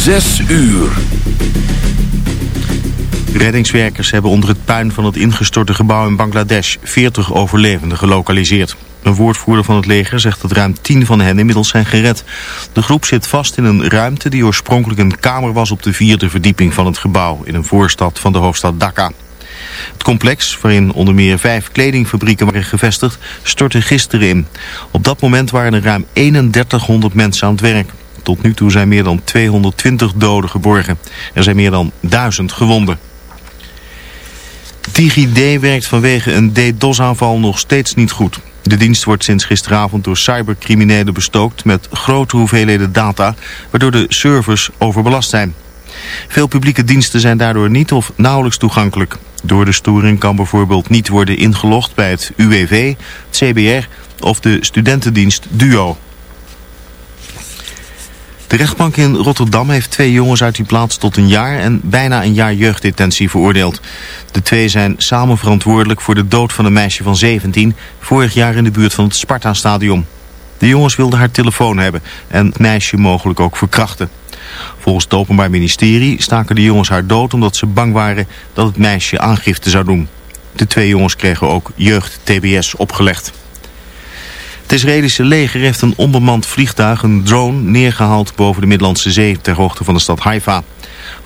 Zes uur. Reddingswerkers hebben onder het puin van het ingestorte gebouw in Bangladesh 40 overlevenden gelokaliseerd. Een woordvoerder van het leger zegt dat ruim 10 van hen inmiddels zijn gered. De groep zit vast in een ruimte die oorspronkelijk een kamer was op de vierde verdieping van het gebouw in een voorstad van de hoofdstad Dhaka. Het complex, waarin onder meer vijf kledingfabrieken waren gevestigd, stortte gisteren in. Op dat moment waren er ruim 3100 mensen aan het werk. Tot nu toe zijn meer dan 220 doden geborgen. Er zijn meer dan 1000 gewonden. DigiD werkt vanwege een DDoS-aanval nog steeds niet goed. De dienst wordt sinds gisteravond door cybercriminelen bestookt met grote hoeveelheden data, waardoor de servers overbelast zijn. Veel publieke diensten zijn daardoor niet of nauwelijks toegankelijk. Door de storing kan bijvoorbeeld niet worden ingelogd bij het UWV, het CBR of de studentendienst DUO. De rechtbank in Rotterdam heeft twee jongens uit die plaats tot een jaar en bijna een jaar jeugddetentie veroordeeld. De twee zijn samen verantwoordelijk voor de dood van een meisje van 17, vorig jaar in de buurt van het Sparta-stadion. De jongens wilden haar telefoon hebben en het meisje mogelijk ook verkrachten. Volgens het Openbaar Ministerie staken de jongens haar dood omdat ze bang waren dat het meisje aangifte zou doen. De twee jongens kregen ook jeugd-TBS opgelegd. Het Israëlische leger heeft een onbemand vliegtuig, een drone, neergehaald boven de Middellandse Zee ter hoogte van de stad Haifa.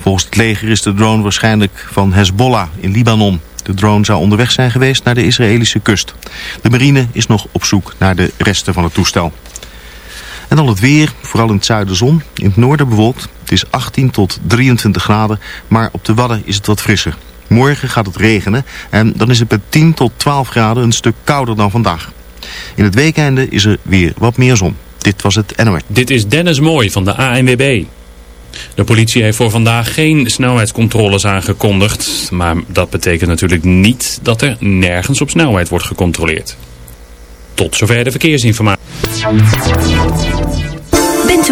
Volgens het leger is de drone waarschijnlijk van Hezbollah in Libanon. De drone zou onderweg zijn geweest naar de Israëlische kust. De marine is nog op zoek naar de resten van het toestel. En dan het weer, vooral in het zuiden zon. In het noorden bewolkt. Het is 18 tot 23 graden, maar op de Wadden is het wat frisser. Morgen gaat het regenen en dan is het met 10 tot 12 graden een stuk kouder dan vandaag. In het weekende is er weer wat meer zon. Dit was het NOS. Dit is Dennis Mooi van de ANWB. De politie heeft voor vandaag geen snelheidscontroles aangekondigd. Maar dat betekent natuurlijk niet dat er nergens op snelheid wordt gecontroleerd. Tot zover de verkeersinformatie.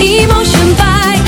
一梦生白。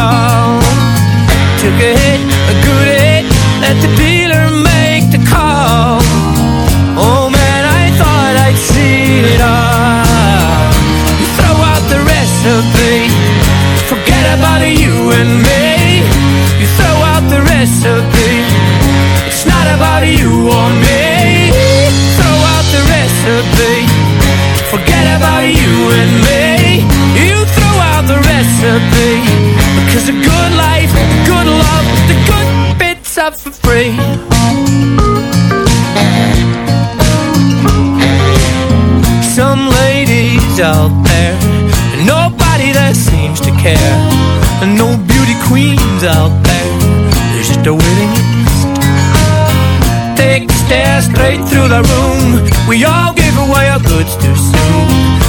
all. Took a hit, a good hit, let the dealer make the call. Oh man, I thought I'd seen it all. You throw out the recipe, forget about you and me. You throw out the recipe, it's not about you or me. Throw out the recipe, forget about you and me recipe. Because the good life, good love, the good bits are for free. Some ladies out there, nobody that seems to care. And no beauty queens out there, there's just a waiting list. Take the stairs straight through the room. We all give away our goods too soon.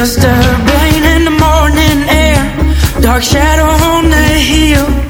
Just a rain in the morning air. Dark shadow on the hill.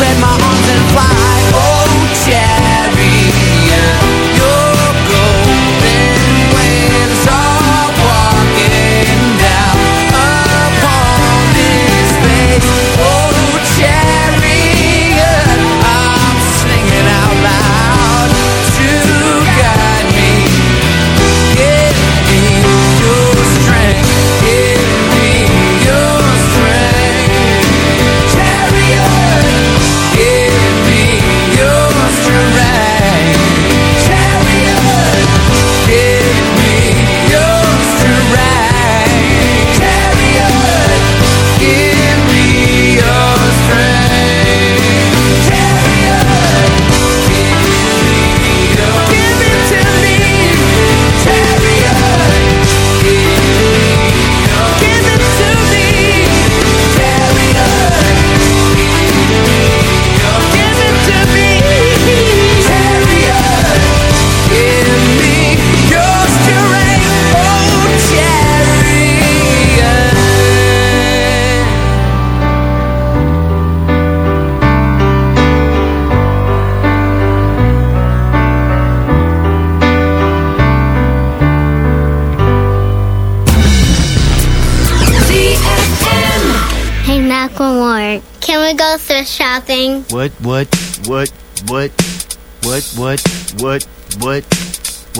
read my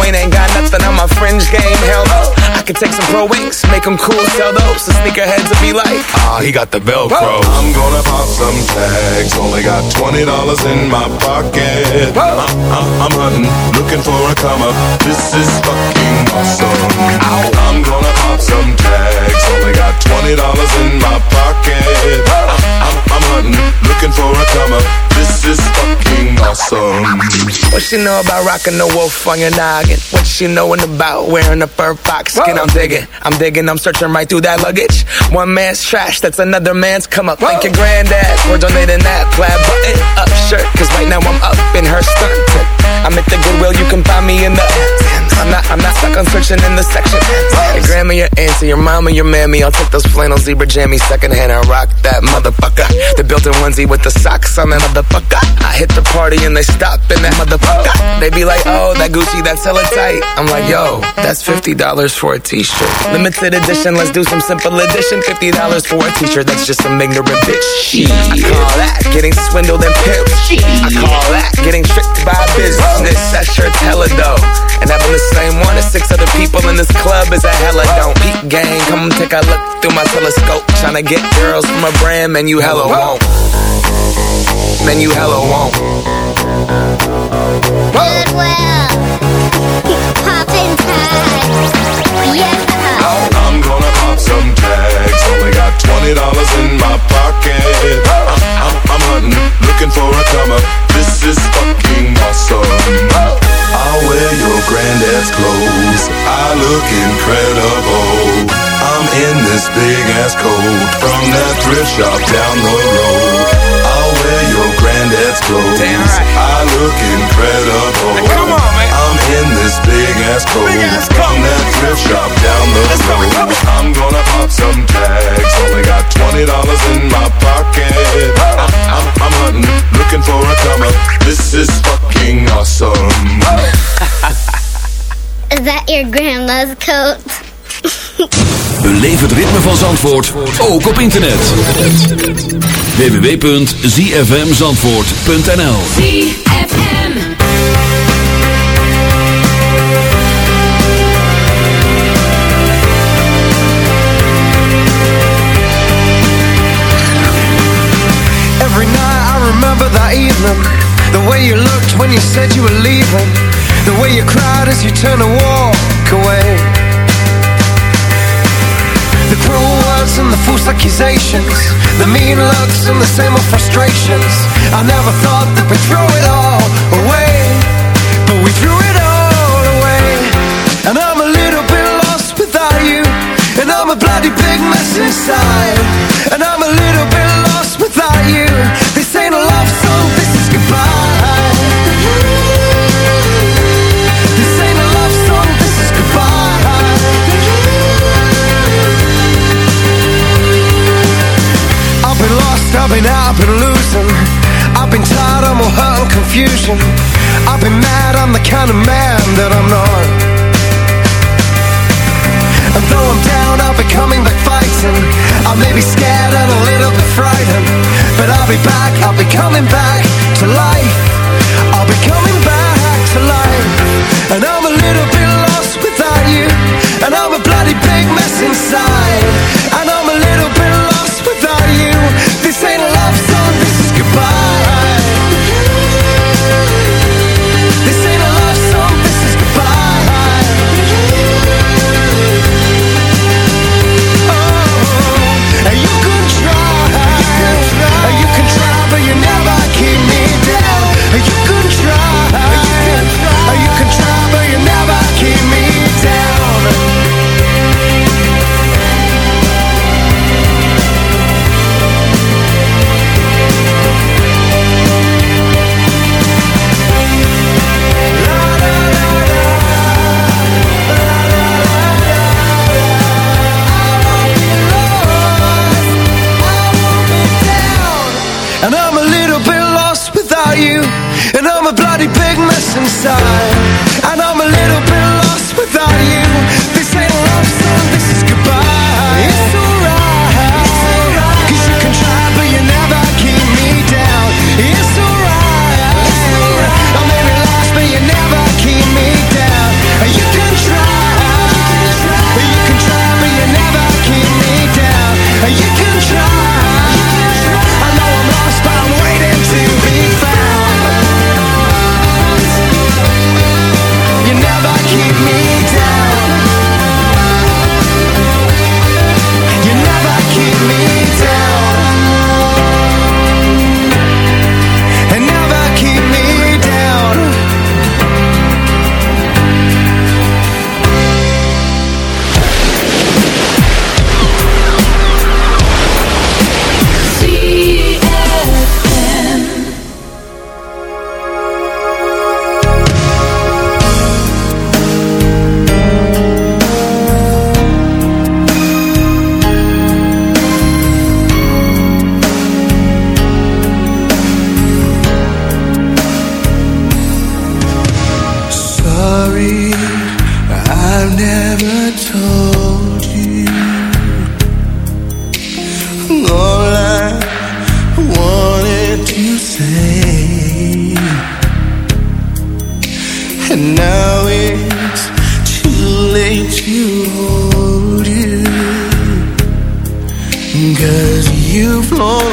Wayne ain't got nothing on my fringe game. Hell no. I could take some pro wings, make them cool, sell those. The sneakerheads will be like, ah, he got the Velcro. I'm gonna pop some tags. Only got twenty dollars in my pocket. I'm, I'm, I'm hunting, looking for a come up. This is fucking awesome. I'm gonna pop some tags. Only got twenty dollars in my pocket. I'm, I'm, I'm hunting, looking for a come up. This is fucking awesome. What she know about rocking the wolf on your noggin? What she knowin' about wearing a fur fox skin? I'm digging, I'm digging, I'm searching right through that luggage. One man's trash, that's another man's come up. Thank your granddad for donating that plaid button up shirt. Cause right now I'm up in her skirt. I'm at the Goodwill, you can find me in the. I'm not, I'm not stuck on searching in the section. Grandma, your auntie, your mama, your mammy. I'll take those flannel zebra jammies secondhand and rock that motherfucker. The built-in onesie with the socks on that motherfucker. I hit the party and they stop in that motherfucker. They be like, oh, that Gucci, that's hella tight. I'm like, yo, that's $50 for a t-shirt. Limited edition, let's do some simple edition. $50 for a t-shirt, that's just some ignorant bitch. Shit. I call that getting swindled and pimped. I call that getting tricked by business. That shirt's hella dope. And having the same one as six other people in this club is a hella don't. Peak gang, come take a look through my telescope. Tryna get girls from a brand, man, you hella won't. Man, you hella won't. Goodwill. Poppin' tags. Yeah. I'm gonna pop some tags. Only got twenty dollars in my pocket. I'm, I'm, hunting, looking for a come up. This is fucking awesome. I'll wear your granddad's clothes. I look incredible. I'm in this big ass coat from that thrift shop down the road. I'll wear your granddad's clothes. I look incredible. come on, man. I'm in this big ass coat from that thrift shop down the road. I'm gonna pop some tags. Only got twenty dollars in my pocket. I'm, I'm, I'm hunting, looking for a come up. This is fucking awesome. Is that your grandma's coat? Beleef het ritme van Zandvoort, ook op internet. www.zfmzandvoort.nl turned to walk away. The cruel words and the false accusations The mean looks and the same old frustrations. I never thought that I've been mad, I'm the kind of man longe.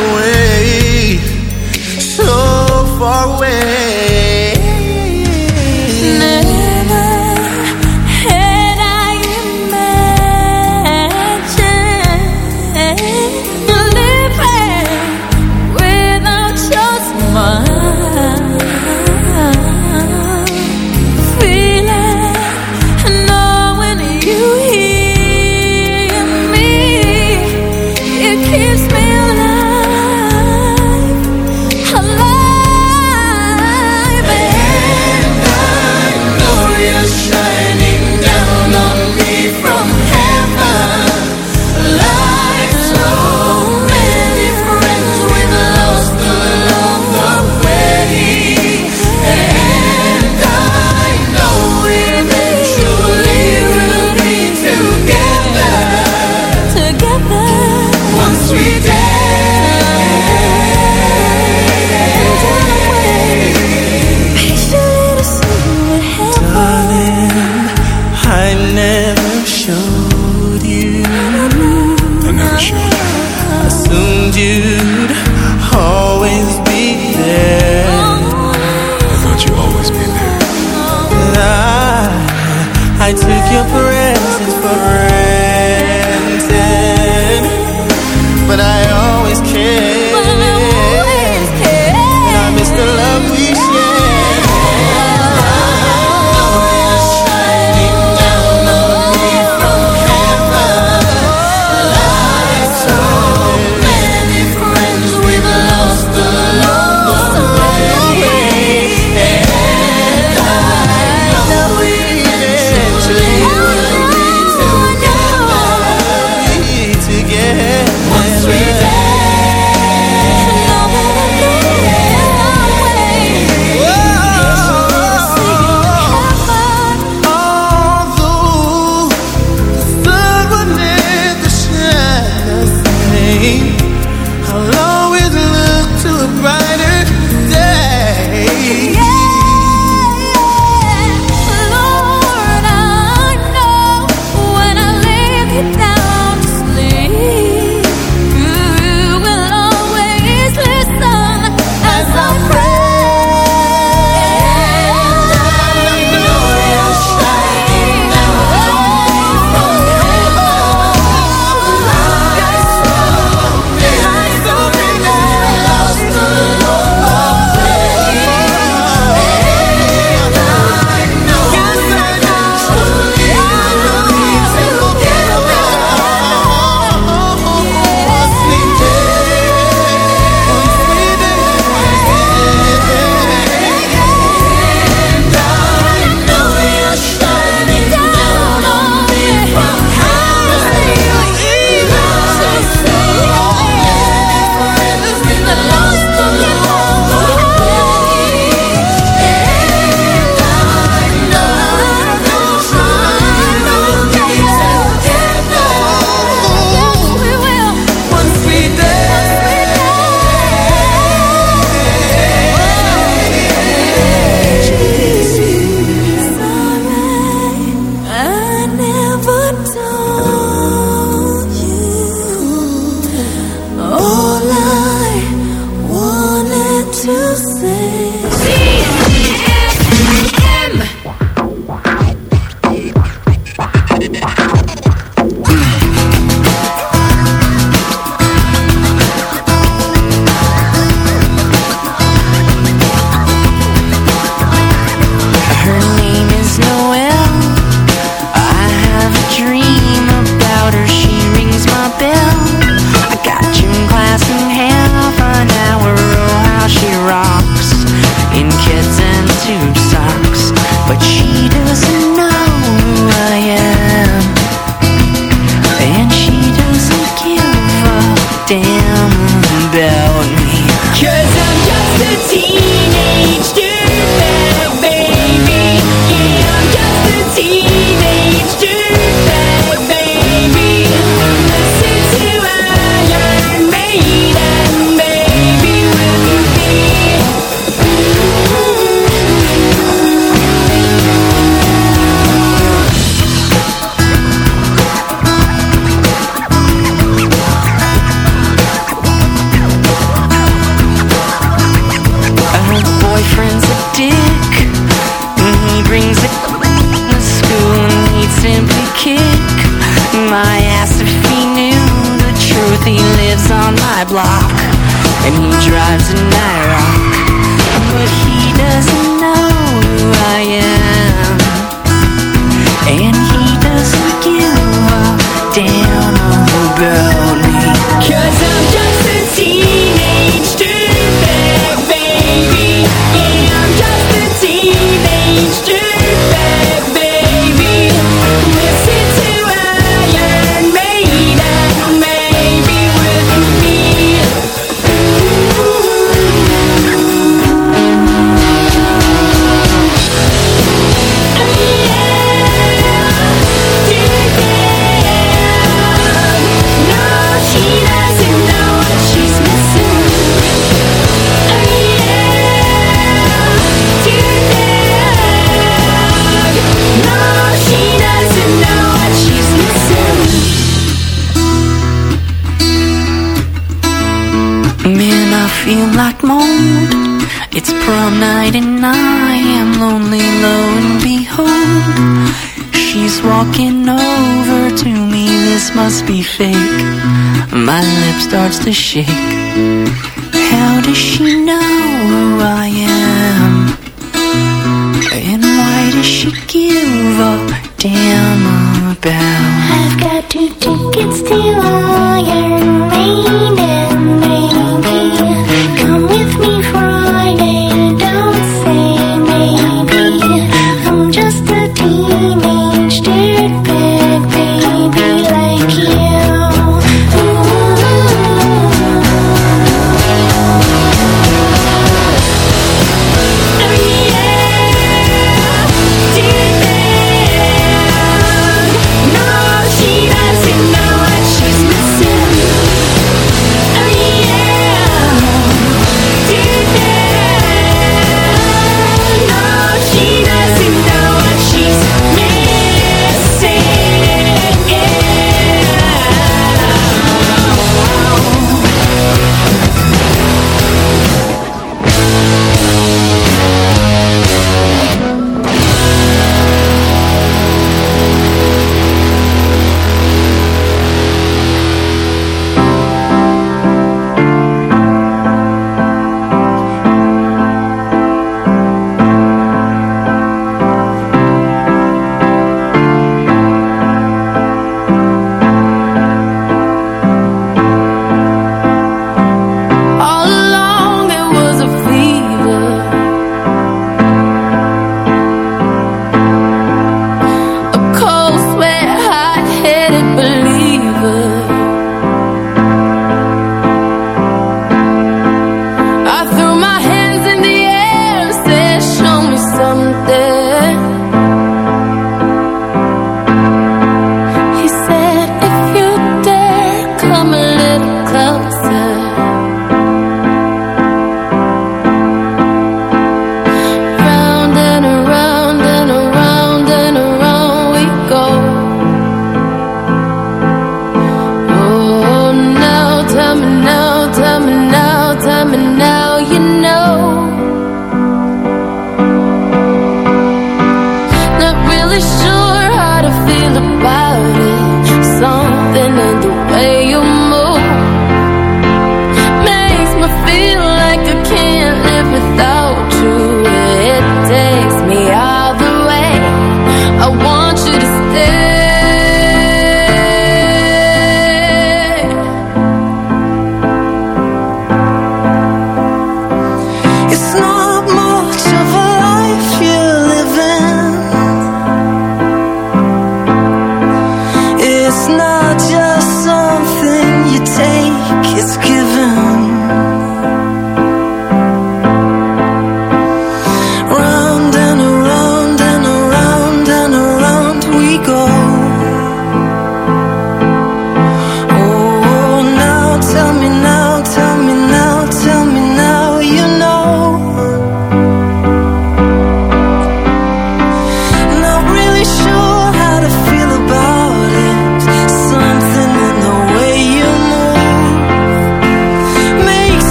To shake.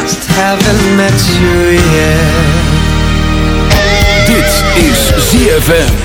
Just haven't met you yet. Dit is ZFM.